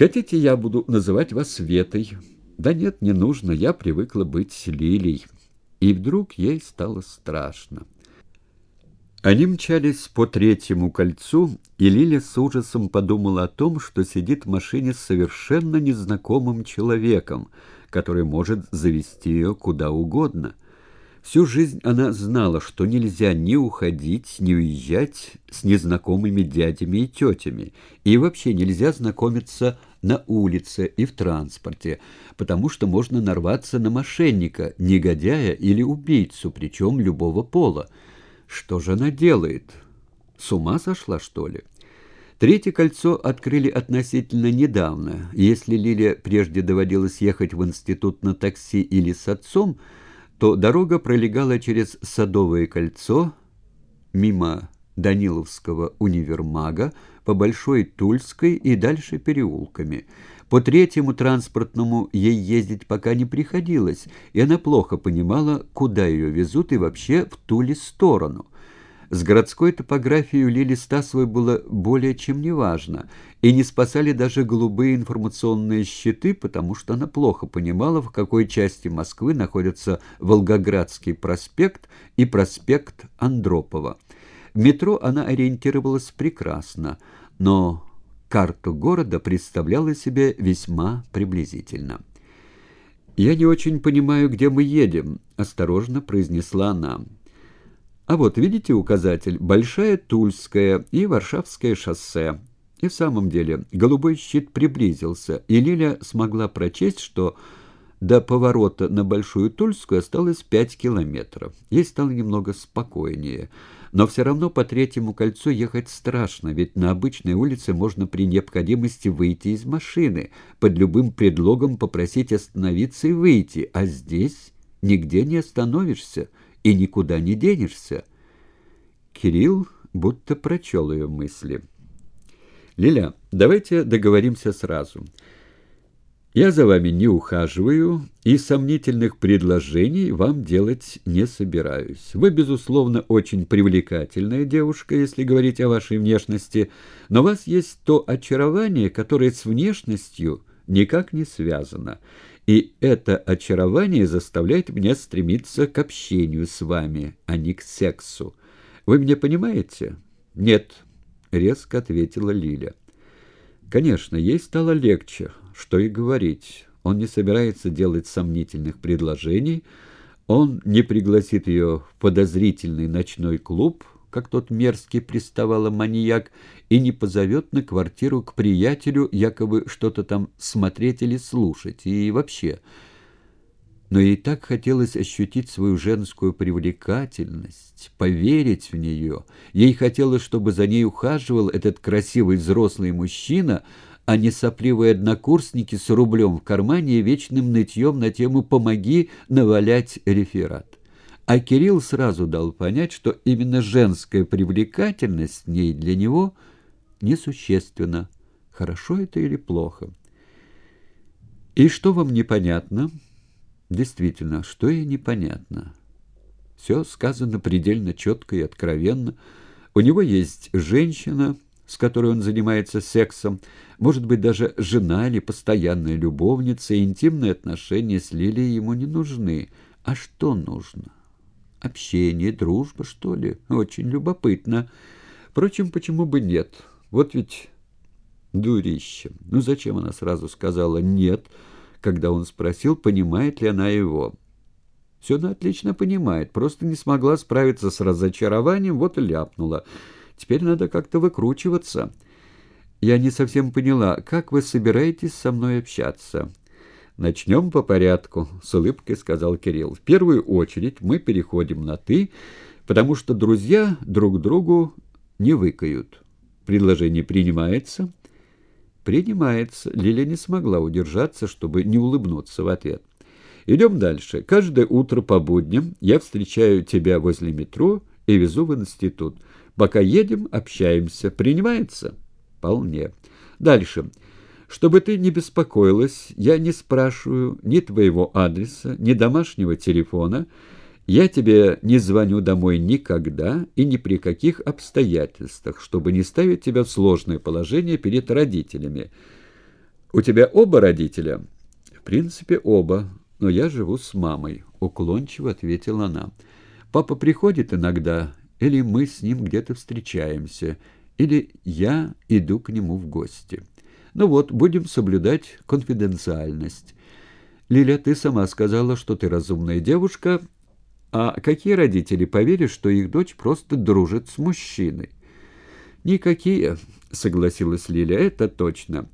Хотите, я буду называть вас Светой? Да нет, не нужно, я привыкла быть Лилей. И вдруг ей стало страшно. Они мчались по третьему кольцу, и Лиля с ужасом подумала о том, что сидит в машине с совершенно незнакомым человеком, который может завести ее куда угодно. Всю жизнь она знала, что нельзя ни уходить, ни уезжать с незнакомыми дядями и тетями, и вообще нельзя знакомиться на улице и в транспорте, потому что можно нарваться на мошенника, негодяя или убийцу, причем любого пола. Что же она делает? С ума сошла, что ли? Третье кольцо открыли относительно недавно. Если Лилия прежде доводилось ехать в институт на такси или с отцом, то дорога пролегала через Садовое кольцо, мимо Даниловского универмага, по Большой Тульской и дальше переулками – по третьему транспортному ей ездить пока не приходилось, и она плохо понимала, куда ее везут и вообще в ту ли сторону. С городской топографией Лили Стасовой было более чем неважно, и не спасали даже голубые информационные щиты, потому что она плохо понимала, в какой части Москвы находятся Волгоградский проспект и проспект Андропова. В метро она ориентировалась прекрасно, но карту города представляла себе весьма приблизительно. «Я не очень понимаю, где мы едем», — осторожно произнесла она. «А вот, видите указатель? Большая Тульская и Варшавское шоссе». И в самом деле голубой щит приблизился, и Лиля смогла прочесть, что до поворота на Большую Тульскую осталось пять километров. Ей стало немного спокойнее. Но все равно по третьему кольцу ехать страшно, ведь на обычной улице можно при необходимости выйти из машины, под любым предлогом попросить остановиться и выйти, а здесь нигде не остановишься и никуда не денешься. Кирилл будто прочел ее мысли. «Лиля, давайте договоримся сразу». Я за вами не ухаживаю и сомнительных предложений вам делать не собираюсь. Вы, безусловно, очень привлекательная девушка, если говорить о вашей внешности, но у вас есть то очарование, которое с внешностью никак не связано. И это очарование заставляет меня стремиться к общению с вами, а не к сексу. Вы меня понимаете? Нет, резко ответила Лиля. Конечно, ей стало легче, что и говорить. Он не собирается делать сомнительных предложений, он не пригласит ее в подозрительный ночной клуб, как тот мерзкий приставала маньяк, и не позовет на квартиру к приятелю якобы что-то там смотреть или слушать. И вообще но ей так хотелось ощутить свою женскую привлекательность, поверить в нее. Ей хотелось, чтобы за ней ухаживал этот красивый взрослый мужчина, а не сопливые однокурсники с рублем в кармане и вечным нытьем на тему «помоги навалять реферат». А Кирилл сразу дал понять, что именно женская привлекательность в ней для него несущественна. Хорошо это или плохо? «И что вам непонятно?» Действительно, что ей непонятно? Все сказано предельно четко и откровенно. У него есть женщина, с которой он занимается сексом, может быть, даже жена или постоянная любовница, интимные отношения с Лилией ему не нужны. А что нужно? Общение, дружба, что ли? Очень любопытно. Впрочем, почему бы нет? Вот ведь дурище. Ну, зачем она сразу сказала «нет», когда он спросил, понимает ли она его. Все она отлично понимает, просто не смогла справиться с разочарованием, вот и ляпнула. Теперь надо как-то выкручиваться. Я не совсем поняла, как вы собираетесь со мной общаться? Начнем по порядку, с улыбкой сказал Кирилл. В первую очередь мы переходим на «ты», потому что друзья друг другу не выкают. Предложение принимается? «Принимается». Лиля не смогла удержаться, чтобы не улыбнуться в ответ. «Идем дальше. Каждое утро по будням я встречаю тебя возле метро и везу в институт. Пока едем, общаемся. Принимается?» «Вполне. Дальше. Чтобы ты не беспокоилась, я не спрашиваю ни твоего адреса, ни домашнего телефона». Я тебе не звоню домой никогда и ни при каких обстоятельствах, чтобы не ставить тебя в сложное положение перед родителями. «У тебя оба родителя?» «В принципе, оба, но я живу с мамой», — уклончиво ответила она. «Папа приходит иногда, или мы с ним где-то встречаемся, или я иду к нему в гости. Ну вот, будем соблюдать конфиденциальность. Лиля, ты сама сказала, что ты разумная девушка, а какие родители поверят, что их дочь просто дружит с мужчиной?» «Никакие», — согласилась Лиля, — «это точно».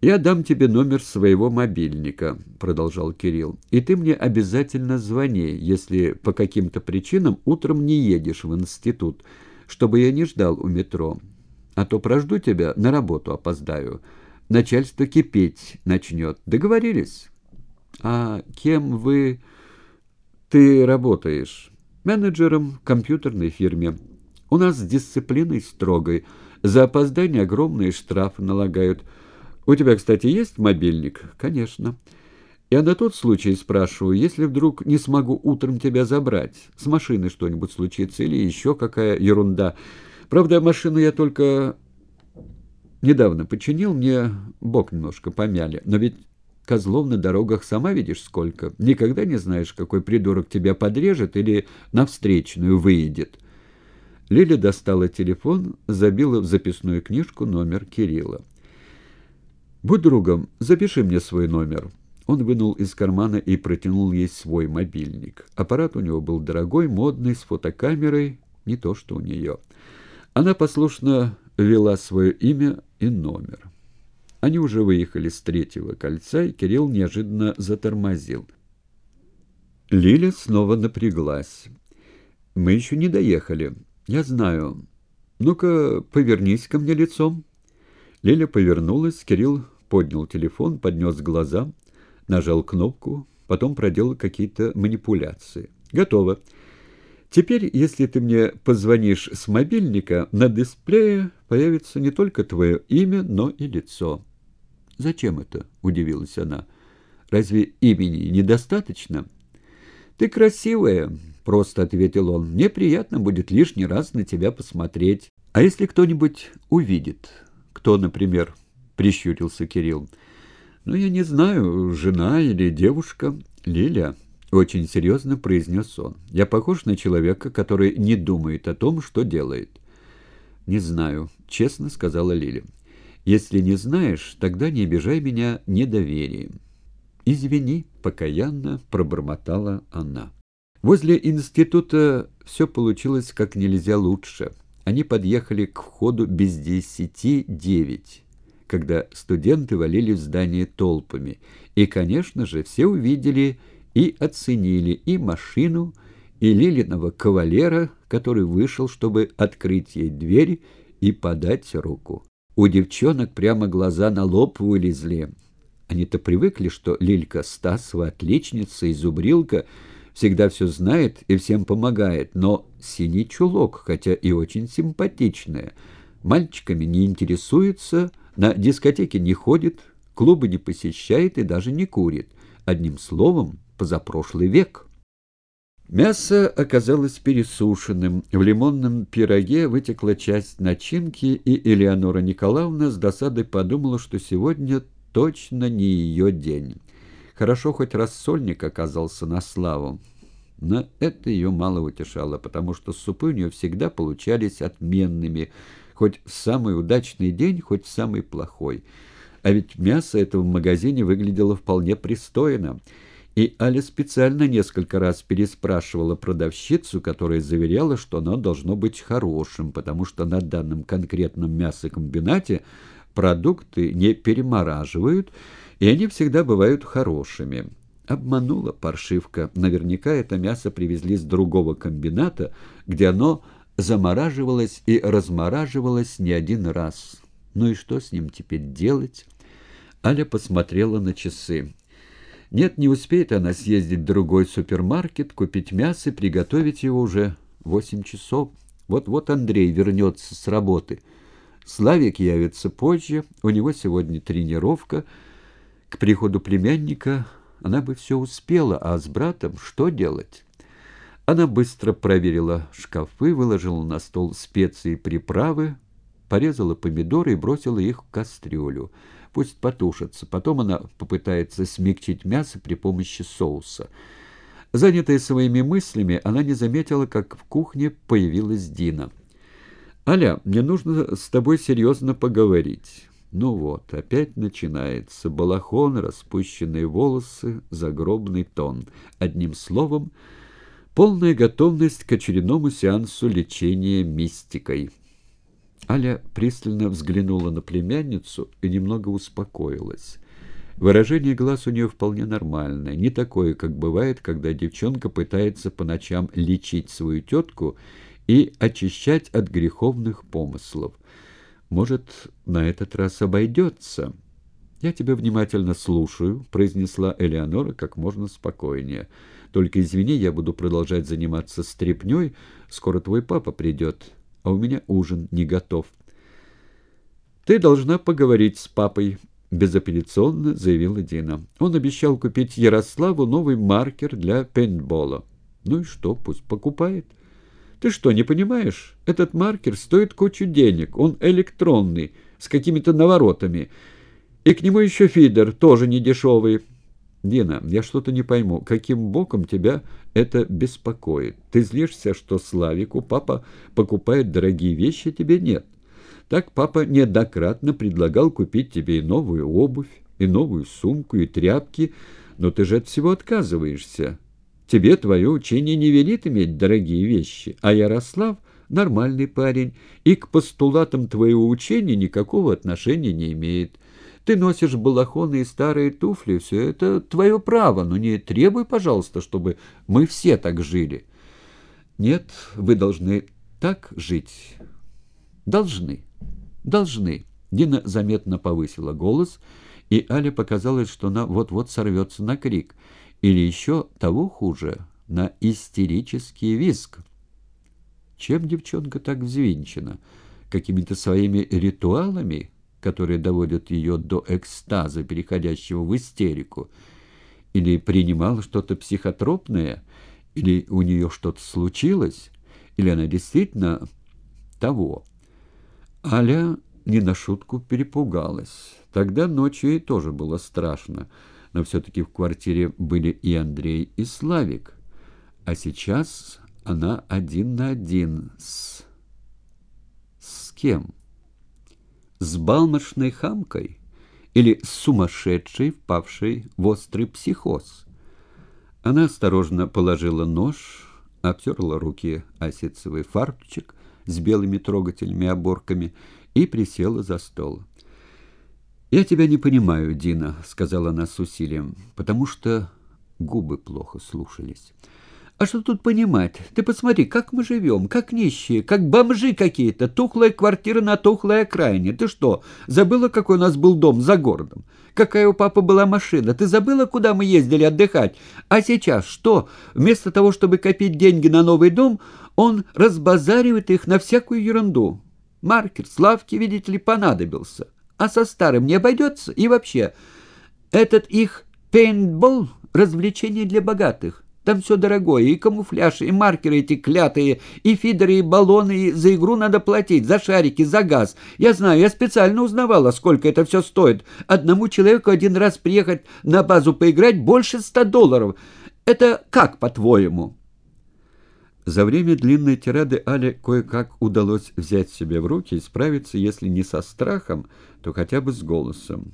«Я дам тебе номер своего мобильника», — продолжал Кирилл, «и ты мне обязательно звони, если по каким-то причинам утром не едешь в институт, чтобы я не ждал у метро. А то прожду тебя, на работу опоздаю. Начальство кипеть начнет. Договорились?» «А кем вы...» «Ты работаешь?» «Менеджером в компьютерной фирме. У нас с дисциплиной строгой. За опоздание огромные штрафы налагают». У тебя, кстати, есть мобильник? Конечно. Я на тот случай спрашиваю, если вдруг не смогу утром тебя забрать, с машины что-нибудь случится или еще какая ерунда. Правда, машину я только недавно починил, мне бок немножко помяли. Но ведь козлов на дорогах сама видишь сколько. Никогда не знаешь, какой придурок тебя подрежет или на встречную выйдет. Лиля достала телефон, забила в записную книжку номер Кирилла. «Будь другом, запиши мне свой номер». Он вынул из кармана и протянул ей свой мобильник. Аппарат у него был дорогой, модный, с фотокамерой, не то что у нее. Она послушно ввела свое имя и номер. Они уже выехали с третьего кольца, и Кирилл неожиданно затормозил. Лиля снова напряглась. «Мы еще не доехали. Я знаю. Ну-ка, повернись ко мне лицом». Лиля повернулась, Кирилл поднял телефон, поднес к глазам, нажал кнопку, потом проделал какие-то манипуляции. «Готово. Теперь, если ты мне позвонишь с мобильника, на дисплее появится не только твое имя, но и лицо». «Зачем это?» — удивилась она. «Разве имени недостаточно?» «Ты красивая», — просто ответил он. «Мне приятно будет лишний раз на тебя посмотреть. А если кто-нибудь увидит?» «Кто, например?» — прищурился Кирилл. «Ну, я не знаю, жена или девушка. Лиля». Очень серьезно произнес он. «Я похож на человека, который не думает о том, что делает». «Не знаю», — честно сказала Лиля. «Если не знаешь, тогда не обижай меня недоверием». «Извини», — покаянно пробормотала она. Возле института все получилось как нельзя лучше. Они подъехали к входу без десяти девять, когда студенты валили в здание толпами. И, конечно же, все увидели и оценили и машину, и Лилиного кавалера, который вышел, чтобы открыть ей дверь и подать руку. У девчонок прямо глаза на лоб вылезли. Они-то привыкли, что Лилька Стасова отличница и зубрилка — всегда все знает и всем помогает, но синий чулок, хотя и очень симпатичная, мальчиками не интересуется, на дискотеке не ходит, клубы не посещает и даже не курит. Одним словом, позапрошлый век. Мясо оказалось пересушенным, в лимонном пироге вытекла часть начинки, и Элеонора Николаевна с досадой подумала, что сегодня точно не ее день. Хорошо, хоть рассольник оказался на славу. Но это ее мало утешало, потому что супы у нее всегда получались отменными, хоть в самый удачный день, хоть в самый плохой. А ведь мясо этого в магазине выглядело вполне пристойно. И Аля специально несколько раз переспрашивала продавщицу, которая заверяла, что оно должно быть хорошим, потому что на данном конкретном мясокомбинате продукты не перемораживают, и они всегда бывают хорошими. Обманула паршивка. Наверняка это мясо привезли с другого комбината, где оно замораживалось и размораживалось не один раз. Ну и что с ним теперь делать? Аля посмотрела на часы. Нет, не успеет она съездить в другой супермаркет, купить мясо приготовить его уже восемь часов. Вот-вот Андрей вернется с работы. Славик явится позже, у него сегодня тренировка — к приходу племянника она бы все успела, а с братом что делать? Она быстро проверила шкафы, выложила на стол специи и приправы, порезала помидоры и бросила их в кастрюлю. Пусть потушится. Потом она попытается смягчить мясо при помощи соуса. Занятая своими мыслями, она не заметила, как в кухне появилась Дина. «Аля, мне нужно с тобой серьезно поговорить». Ну вот, опять начинается. Балахон, распущенные волосы, загробный тон. Одним словом, полная готовность к очередному сеансу лечения мистикой. Аля пристально взглянула на племянницу и немного успокоилась. Выражение глаз у нее вполне нормальное, не такое, как бывает, когда девчонка пытается по ночам лечить свою тетку и очищать от греховных помыслов. Может, на этот раз обойдется? «Я тебя внимательно слушаю», — произнесла Элеонора как можно спокойнее. «Только извини, я буду продолжать заниматься стряпнёй. Скоро твой папа придет, а у меня ужин не готов». «Ты должна поговорить с папой», — безапелляционно заявила Дина. «Он обещал купить Ярославу новый маркер для пейнтбола. Ну и что, пусть покупает». Ты что, не понимаешь? Этот маркер стоит кучу денег. Он электронный, с какими-то наворотами. И к нему еще фидер, тоже не дешевый. Дина, я что-то не пойму, каким боком тебя это беспокоит? Ты злишься, что Славику папа покупает дорогие вещи, тебе нет. Так папа неоднократно предлагал купить тебе и новую обувь, и новую сумку, и тряпки, но ты же от всего отказываешься. Тебе твое учение не велит иметь дорогие вещи, а Ярослав — нормальный парень, и к постулатам твоего учения никакого отношения не имеет. Ты носишь балахоны и старые туфли, все это твое право, но не требуй, пожалуйста, чтобы мы все так жили. Нет, вы должны так жить. Должны. Должны. Дина заметно повысила голос, и Але показалось, что она вот-вот сорвется на крик — или еще того хуже, на истерический визг. Чем девчонка так взвинчена? Какими-то своими ритуалами, которые доводят ее до экстаза, переходящего в истерику? Или принимала что-то психотропное? Или у нее что-то случилось? Или она действительно того? Аля не на шутку перепугалась. Тогда ночью ей тоже было страшно но все-таки в квартире были и Андрей, и Славик. А сейчас она один на один с... С кем? С балмошной хамкой? Или с сумасшедшей, впавшей в острый психоз? Она осторожно положила нож, обтерла руки осицевый фартучек с белыми трогательными оборками и присела за стол. «Я тебя не понимаю, Дина», — сказала она с усилием, потому что губы плохо слушались. «А что тут понимать? Ты посмотри, как мы живем, как нищие, как бомжи какие-то, тухлая квартира на тухлой окраине. Ты что, забыла, какой у нас был дом за городом? Какая у папы была машина? Ты забыла, куда мы ездили отдыхать? А сейчас что? Вместо того, чтобы копить деньги на новый дом, он разбазаривает их на всякую ерунду. Маркер Славке, видите ли, понадобился» а со старым не обойдется? И вообще, этот их пейнтбол — развлечение для богатых. Там все дорогое, и камуфляж, и маркеры эти клятые, и фидеры, и баллоны, и за игру надо платить, за шарики, за газ. Я знаю, я специально узнавала, сколько это все стоит. Одному человеку один раз приехать на базу поиграть больше ста долларов. Это как, по-твоему?» За время длинной тирады Але кое-как удалось взять себя в руки и справиться, если не со страхом, то хотя бы с голосом.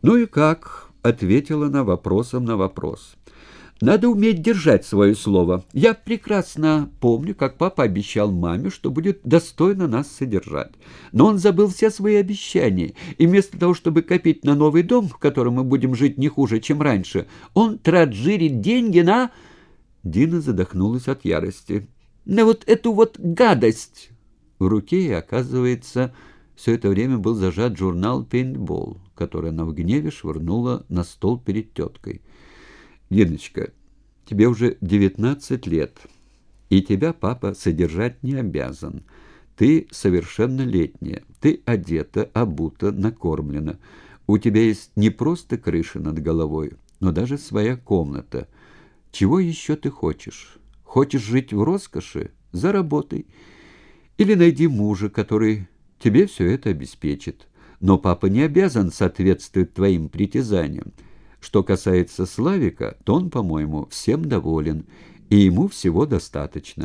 «Ну и как?» — ответила она вопросом на вопрос. «Надо уметь держать свое слово. Я прекрасно помню, как папа обещал маме, что будет достойно нас содержать. Но он забыл все свои обещания, и вместо того, чтобы копить на новый дом, в котором мы будем жить не хуже, чем раньше, он траджирит деньги на...» Дина задохнулась от ярости. «На вот эту вот гадость!» В руке, оказывается, все это время был зажат журнал «Пейнтбол», который она в гневе швырнула на стол перед теткой. «Диночка, тебе уже девятнадцать лет, и тебя папа содержать не обязан. Ты совершеннолетняя, ты одета, обута, накормлена. У тебя есть не просто крыша над головой, но даже своя комната — чего еще ты хочешь? Хочешь жить в роскоши? Заработай. Или найди мужа, который тебе все это обеспечит. но папа не обязан соответствовать твоим притязаниям. Что касается Славика, то он, по-моему, всем доволен, и ему всего достаточно.